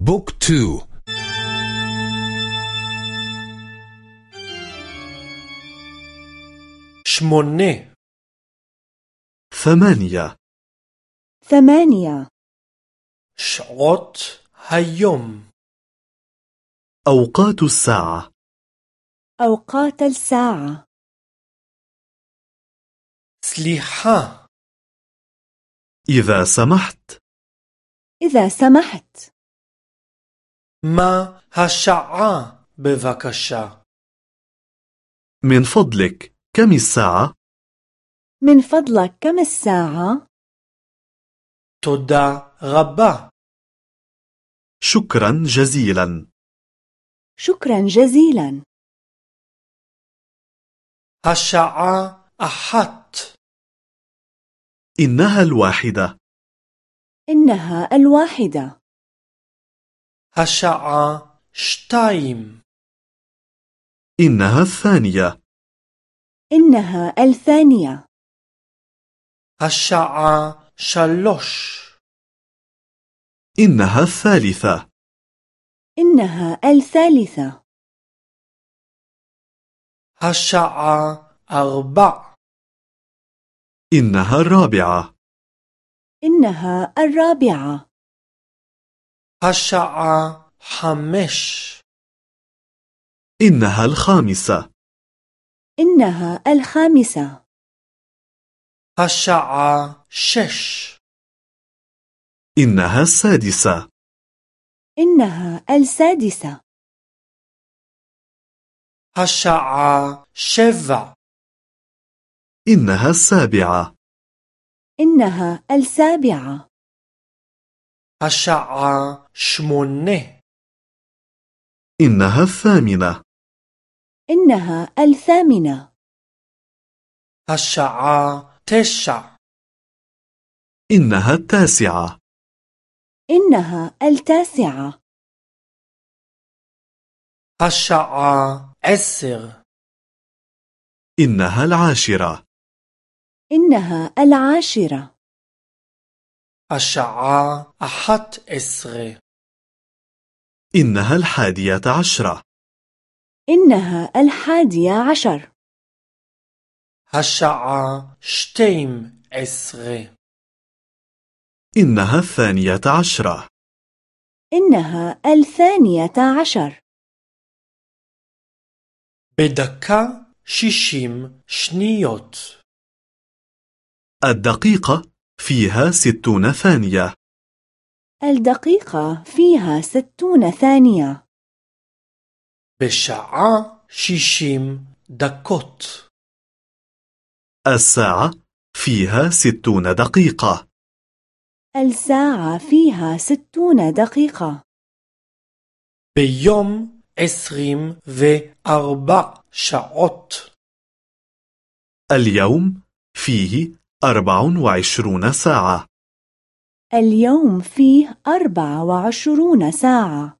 بوك تو شموني ثمانية. ثمانية. شعوت هيوم. أوقات الساعة. أوقات الساعة. سليحة. إذا سمحت. إذا سمحت. ما השעה ببكشة من فضلك كم الساعة؟ من فضلك كم الساعة؟ تدا ربا شكرا جزيلا شكرا جزيلا השעה אחת إنها الواحدة إنها الواحدة الساعة شتايم. إنها الثانية. إنها الثانية. الساعة شلوش. إنها الثالثة. إنها الثالثة. الساعة أربع. إنها الرابعة. إنها الرابعة. الشعة حمش. إنها الخامسة. إنها الخامسة. الشعة شش. إنها السادسة. إنها السادسة. الشعة شفع. إنها السابعة. إنها السابعة. השעה שמונה إنها الثامنة إنها الثامنة השעה תשע إنها التاسعة إنها التاسعة השעה עשר إنها العاشرة إنها العاشرة השעה אחת עשרה إنها الحادية عشرة إنها الحادية عشر השעה שתים עשרה إنها الثانية عشرة إنها الثانية عشر בדקה שישים שניות الدقيقة فيها ستون ثانية. الدقيقة فيها ستون ثانية. בשעה שישים דקות الساعة فيها ستون دقيقة. الساعة فيها ستون دقيقة. بيوم عشرين وأربع شعوت. اليوم فيه أربع وعشرون ساعة. اليوم فيه أربع وعشرون ساعة.